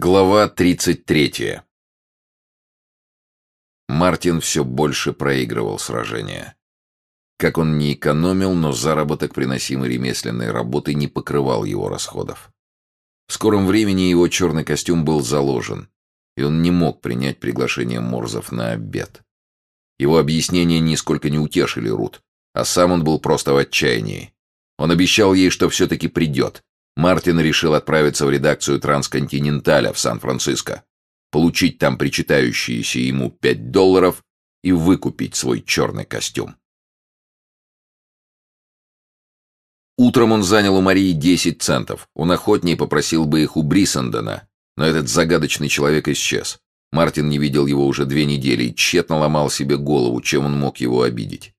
Глава 33. Мартин все больше проигрывал сражения. Как он не экономил, но заработок, приносимый ремесленной работой, не покрывал его расходов. В скором времени его черный костюм был заложен, и он не мог принять приглашение Морзов на обед. Его объяснения нисколько не утешили Рут, а сам он был просто в отчаянии. Он обещал ей, что все-таки придет, Мартин решил отправиться в редакцию «Трансконтиненталя» в Сан-Франциско, получить там причитающиеся ему 5 долларов и выкупить свой черный костюм. Утром он занял у Марии 10 центов. Он охотнее попросил бы их у Брисендена, но этот загадочный человек исчез. Мартин не видел его уже две недели и тщетно ломал себе голову, чем он мог его обидеть.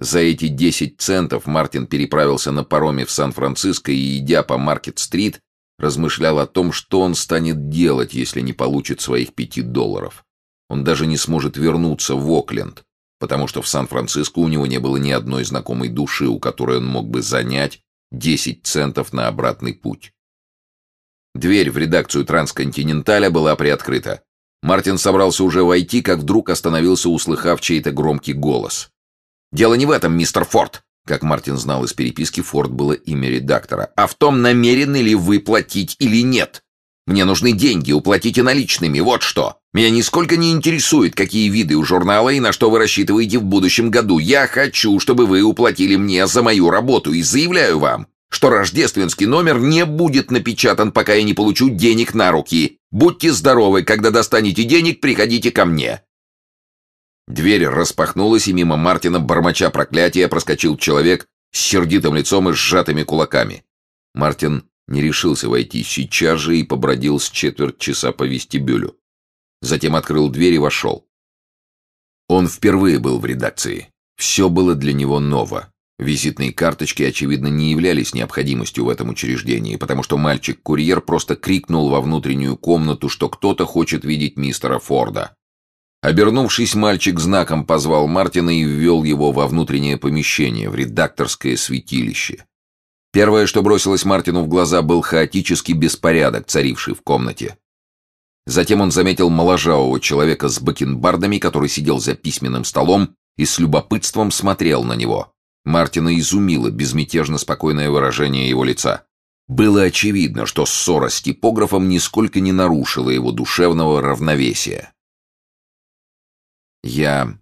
За эти 10 центов Мартин переправился на пароме в Сан-Франциско и, идя по Маркет-стрит, размышлял о том, что он станет делать, если не получит своих 5 долларов. Он даже не сможет вернуться в Окленд, потому что в Сан-Франциско у него не было ни одной знакомой души, у которой он мог бы занять 10 центов на обратный путь. Дверь в редакцию «Трансконтиненталя» была приоткрыта. Мартин собрался уже войти, как вдруг остановился, услыхав чей-то громкий голос. Дело не в этом, мистер Форд. Как Мартин знал из переписки, Форд было имя редактора. А в том, намерены ли вы платить или нет. Мне нужны деньги, уплатите наличными, вот что. Меня нисколько не интересует, какие виды у журнала и на что вы рассчитываете в будущем году. Я хочу, чтобы вы уплатили мне за мою работу и заявляю вам, что рождественский номер не будет напечатан, пока я не получу денег на руки. Будьте здоровы, когда достанете денег, приходите ко мне. Дверь распахнулась, и мимо Мартина, бормоча проклятия, проскочил человек с сердитым лицом и сжатыми кулаками. Мартин не решился войти сейчас же и побродил с четверть часа по вестибюлю. Затем открыл дверь и вошел. Он впервые был в редакции. Все было для него ново. Визитные карточки, очевидно, не являлись необходимостью в этом учреждении, потому что мальчик-курьер просто крикнул во внутреннюю комнату, что кто-то хочет видеть мистера Форда. Обернувшись, мальчик знаком позвал Мартина и ввел его во внутреннее помещение, в редакторское святилище. Первое, что бросилось Мартину в глаза, был хаотический беспорядок, царивший в комнате. Затем он заметил моложавого человека с бакенбардами, который сидел за письменным столом и с любопытством смотрел на него. Мартина изумило безмятежно спокойное выражение его лица. Было очевидно, что ссора с типографом нисколько не нарушила его душевного равновесия. «Я...»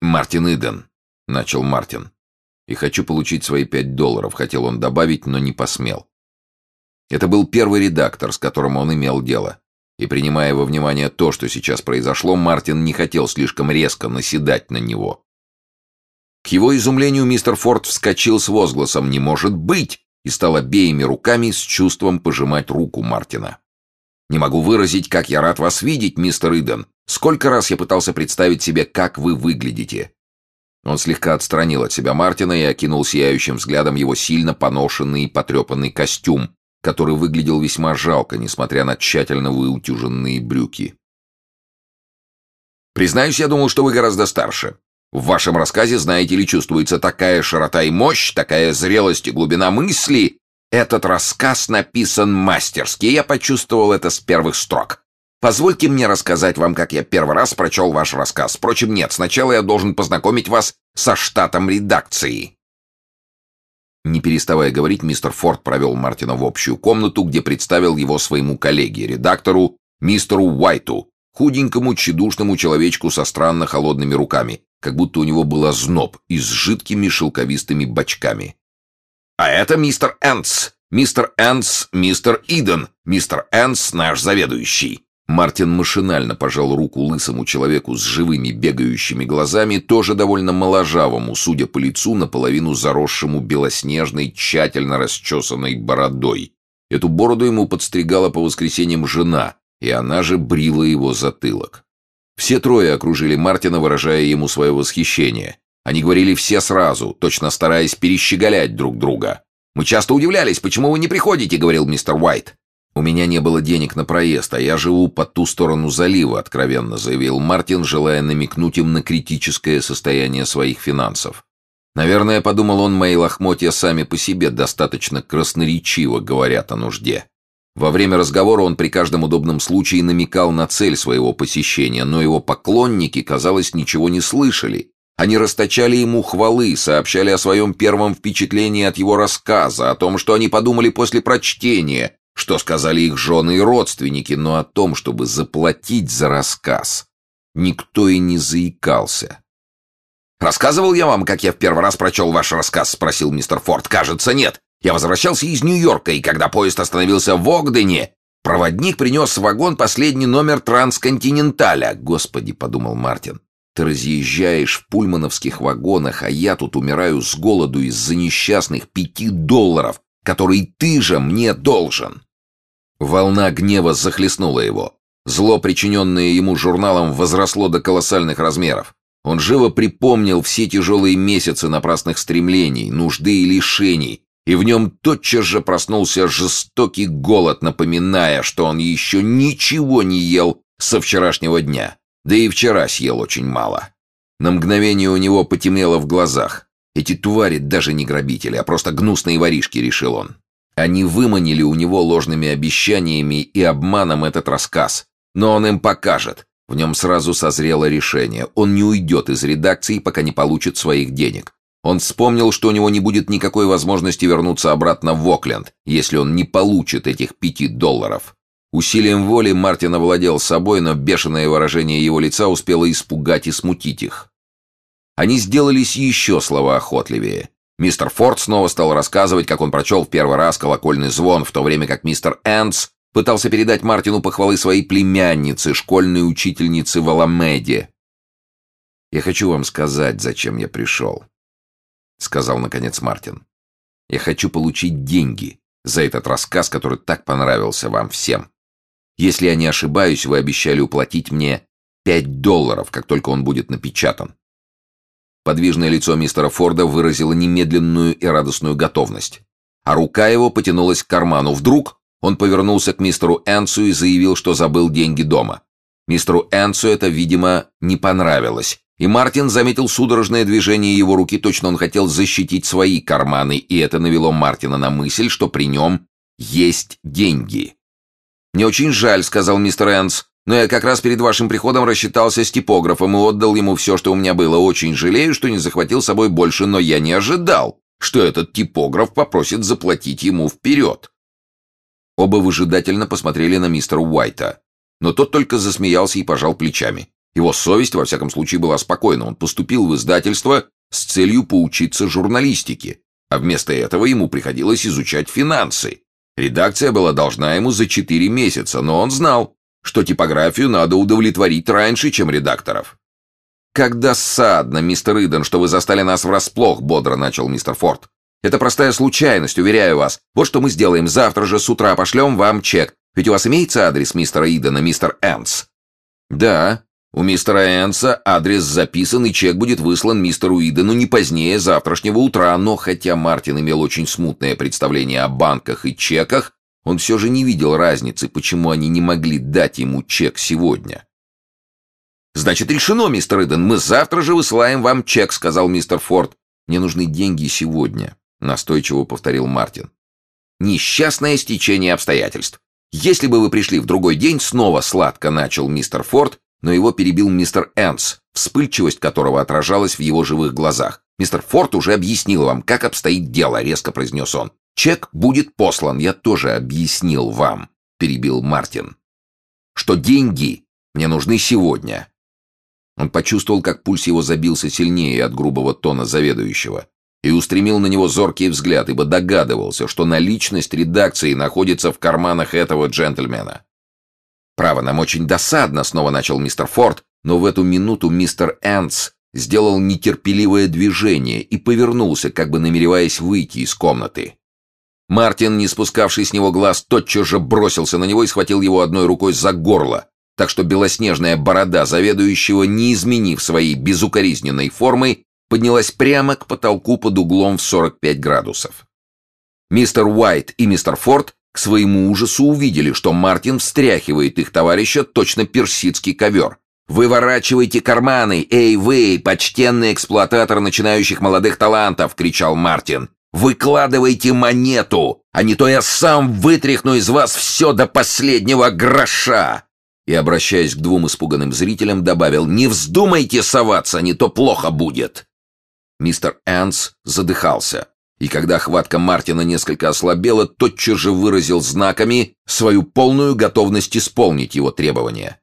«Мартин Иден», — начал Мартин. «И хочу получить свои пять долларов», — хотел он добавить, но не посмел. Это был первый редактор, с которым он имел дело. И принимая во внимание то, что сейчас произошло, Мартин не хотел слишком резко наседать на него. К его изумлению мистер Форд вскочил с возгласом «Не может быть!» и стал обеими руками с чувством пожимать руку Мартина. «Не могу выразить, как я рад вас видеть, мистер Иден. Сколько раз я пытался представить себе, как вы выглядите. Он слегка отстранил от себя Мартина и окинул сияющим взглядом его сильно поношенный и потрепанный костюм, который выглядел весьма жалко, несмотря на тщательно выутюженные брюки. «Признаюсь, я думал, что вы гораздо старше. В вашем рассказе, знаете ли, чувствуется такая широта и мощь, такая зрелость и глубина мысли. Этот рассказ написан мастерски, я почувствовал это с первых строк. Позвольте мне рассказать вам, как я первый раз прочел ваш рассказ. Впрочем, нет, сначала я должен познакомить вас со штатом редакции». Не переставая говорить, мистер Форд провел Мартина в общую комнату, где представил его своему коллеге, редактору, мистеру Уайту, худенькому, тщедушному человечку со странно холодными руками, как будто у него был озноб и с жидкими шелковистыми бочками. «А это мистер Энс, мистер Энс, мистер Иден, мистер Энс наш заведующий». Мартин машинально пожал руку лысому человеку с живыми бегающими глазами, тоже довольно моложавому, судя по лицу, наполовину заросшему белоснежной, тщательно расчесанной бородой. Эту бороду ему подстригала по воскресеньям жена, и она же брила его затылок. Все трое окружили Мартина, выражая ему свое восхищение. Они говорили все сразу, точно стараясь перещеголять друг друга. «Мы часто удивлялись, почему вы не приходите», — говорил мистер Уайт. «У меня не было денег на проезд, а я живу по ту сторону залива», — откровенно заявил Мартин, желая намекнуть им на критическое состояние своих финансов. Наверное, подумал он, мои лохмотья сами по себе достаточно красноречиво говорят о нужде. Во время разговора он при каждом удобном случае намекал на цель своего посещения, но его поклонники, казалось, ничего не слышали. Они расточали ему хвалы, сообщали о своем первом впечатлении от его рассказа, о том, что они подумали после прочтения, что сказали их жены и родственники, но о том, чтобы заплатить за рассказ, никто и не заикался. «Рассказывал я вам, как я в первый раз прочел ваш рассказ?» — спросил мистер Форд. «Кажется, нет. Я возвращался из Нью-Йорка, и когда поезд остановился в Огдене, проводник принес в вагон последний номер трансконтиненталя. Господи, подумал Мартин, ты разъезжаешь в пульмановских вагонах, а я тут умираю с голоду из-за несчастных пяти долларов, которые ты же мне должен. Волна гнева захлестнула его. Зло, причиненное ему журналом, возросло до колоссальных размеров. Он живо припомнил все тяжелые месяцы напрасных стремлений, нужды и лишений, и в нем тотчас же проснулся жестокий голод, напоминая, что он еще ничего не ел со вчерашнего дня. Да и вчера съел очень мало. На мгновение у него потемнело в глазах. Эти твари даже не грабители, а просто гнусные воришки, решил он. Они выманили у него ложными обещаниями и обманом этот рассказ. Но он им покажет. В нем сразу созрело решение. Он не уйдет из редакции, пока не получит своих денег. Он вспомнил, что у него не будет никакой возможности вернуться обратно в Окленд, если он не получит этих пяти долларов. Усилием воли Мартин овладел собой, но бешеное выражение его лица успело испугать и смутить их. Они сделались еще словоохотливее. Мистер Форд снова стал рассказывать, как он прочел в первый раз колокольный звон, в то время как мистер Энс пытался передать Мартину похвалы своей племянницы, школьной учительницы в Аламеде. «Я хочу вам сказать, зачем я пришел», — сказал наконец Мартин. «Я хочу получить деньги за этот рассказ, который так понравился вам всем. Если я не ошибаюсь, вы обещали уплатить мне пять долларов, как только он будет напечатан». Подвижное лицо мистера Форда выразило немедленную и радостную готовность, а рука его потянулась к карману. Вдруг он повернулся к мистеру Энсу и заявил, что забыл деньги дома. Мистеру Энсу это, видимо, не понравилось, и Мартин заметил судорожное движение его руки, точно он хотел защитить свои карманы, и это навело Мартина на мысль, что при нем есть деньги. «Мне очень жаль», — сказал мистер Энс, «но я как раз перед вашим приходом рассчитался с типографом и отдал ему все, что у меня было. Очень жалею, что не захватил с собой больше, но я не ожидал, что этот типограф попросит заплатить ему вперед». Оба выжидательно посмотрели на мистера Уайта, но тот только засмеялся и пожал плечами. Его совесть, во всяком случае, была спокойна. Он поступил в издательство с целью поучиться журналистике, а вместо этого ему приходилось изучать финансы. Редакция была должна ему за четыре месяца, но он знал, что типографию надо удовлетворить раньше, чем редакторов. «Как досадно, мистер Иден, что вы застали нас врасплох», — бодро начал мистер Форд. «Это простая случайность, уверяю вас. Вот что мы сделаем. Завтра же с утра пошлем вам чек. Ведь у вас имеется адрес мистера Идена, мистер Энс?» «Да», у мистера Энса адрес записан, и чек будет выслан мистеру Идену не позднее завтрашнего утра, но хотя Мартин имел очень смутное представление о банках и чеках, он все же не видел разницы, почему они не могли дать ему чек сегодня. «Значит, решено, мистер Иден, мы завтра же высылаем вам чек», — сказал мистер Форд. «Мне нужны деньги сегодня», — настойчиво повторил Мартин. «Несчастное стечение обстоятельств. Если бы вы пришли в другой день, снова сладко начал мистер Форд, но его перебил мистер Энс, вспыльчивость которого отражалась в его живых глазах. «Мистер Форд уже объяснил вам, как обстоит дело», — резко произнес он. «Чек будет послан, я тоже объяснил вам», — перебил Мартин. «Что деньги мне нужны сегодня». Он почувствовал, как пульс его забился сильнее от грубого тона заведующего и устремил на него зоркий взгляд, ибо догадывался, что наличность редакции находится в карманах этого джентльмена. «Право, нам очень досадно», — снова начал мистер Форд, но в эту минуту мистер Энс сделал нетерпеливое движение и повернулся, как бы намереваясь выйти из комнаты. Мартин, не спускавший с него глаз, тотчас же бросился на него и схватил его одной рукой за горло, так что белоснежная борода заведующего, не изменив своей безукоризненной формы, поднялась прямо к потолку под углом в 45 градусов. Мистер Уайт и мистер Форд к своему ужасу увидели, что Мартин встряхивает их товарища точно персидский ковер. «Выворачивайте карманы! Эй, вы, почтенный эксплуататор начинающих молодых талантов!» — кричал Мартин. Выкладывайте монету, а не то я сам вытряхну из вас все до последнего гроша!» И, обращаясь к двум испуганным зрителям, добавил «Не вздумайте соваться, не то плохо будет!» Мистер Энс задыхался, и когда хватка Мартина несколько ослабела, тотчас же выразил знаками свою полную готовность исполнить его требования.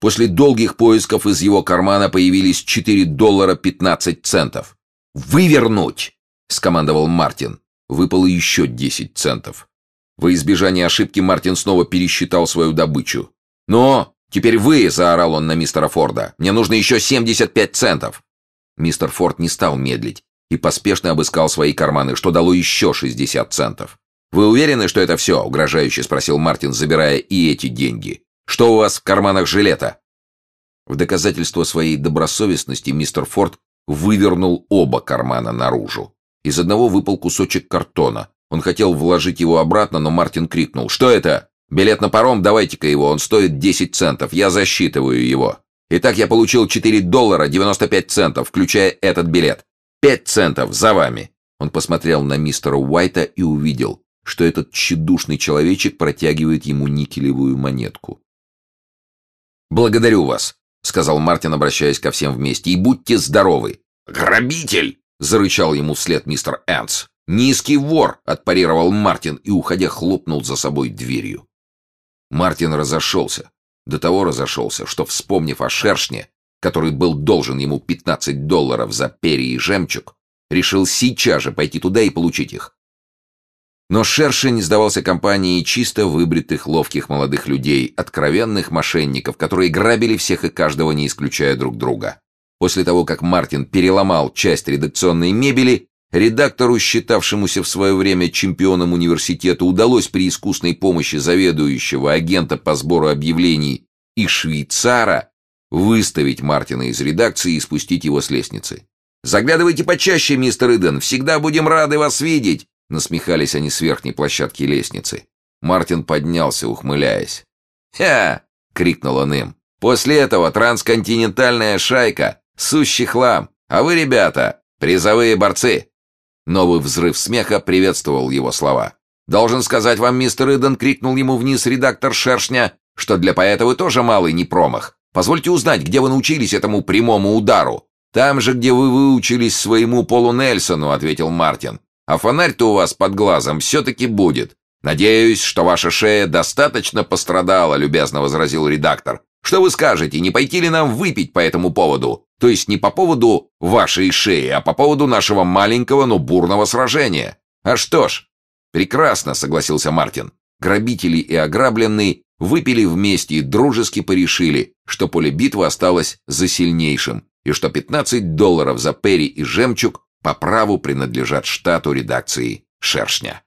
После долгих поисков из его кармана появились 4 доллара 15 центов. «Вывернуть!» — скомандовал Мартин. Выпало еще 10 центов. Во избежание ошибки Мартин снова пересчитал свою добычу. «Но, теперь вы!» — заорал он на мистера Форда. «Мне нужно еще 75 центов!» Мистер Форд не стал медлить и поспешно обыскал свои карманы, что дало еще 60 центов. «Вы уверены, что это все?» — угрожающе спросил Мартин, забирая и эти деньги. «Что у вас в карманах жилета?» В доказательство своей добросовестности мистер Форд вывернул оба кармана наружу. Из одного выпал кусочек картона. Он хотел вложить его обратно, но Мартин крикнул. «Что это? Билет на паром, давайте-ка его, он стоит 10 центов, я засчитываю его». Итак, я получил 4 доллара 95 центов, включая этот билет. 5 центов за вами. Он посмотрел на мистера Уайта и увидел, что этот тщедушный человечек протягивает ему никелевую монетку. «Благодарю вас», — сказал Мартин, обращаясь ко всем вместе, — «и будьте здоровы». «Грабитель!» — зарычал ему вслед мистер Энс. «Низкий вор!» — отпарировал Мартин и, уходя, хлопнул за собой дверью. Мартин разошелся. До того разошелся, что, вспомнив о шершне, который был должен ему 15 долларов за перья и жемчуг, решил сейчас же пойти туда и получить их. Но Шершень сдавался компании чисто выбритых ловких молодых людей, откровенных мошенников, которые грабили всех и каждого, не исключая друг друга. После того, как Мартин переломал часть редакционной мебели, редактору, считавшемуся в свое время чемпионом университета, удалось при искусной помощи заведующего агента по сбору объявлений и швейцара выставить Мартина из редакции и спустить его с лестницы. «Заглядывайте почаще, мистер Иден, всегда будем рады вас видеть!» Насмехались они с верхней площадки лестницы. Мартин поднялся, ухмыляясь. «Ха!» — крикнул он им. «После этого трансконтинентальная шайка, сущий хлам, а вы, ребята, призовые борцы!» Новый взрыв смеха приветствовал его слова. «Должен сказать вам, мистер Иден», — крикнул ему вниз редактор Шершня, «что для поэта вы тоже малый не промах. Позвольте узнать, где вы научились этому прямому удару». «Там же, где вы выучились своему Полу Нельсону», — ответил Мартин. А фонарь-то у вас под глазом все-таки будет. Надеюсь, что ваша шея достаточно пострадала, любезно возразил редактор. Что вы скажете, не пойти ли нам выпить по этому поводу? То есть не по поводу вашей шеи, а по поводу нашего маленького, но бурного сражения. А что ж, прекрасно, согласился Мартин. Грабители и ограбленные выпили вместе и дружески порешили, что поле битвы осталось за сильнейшим, и что 15 долларов за Перри и жемчуг по праву принадлежат штату редакции «Шершня».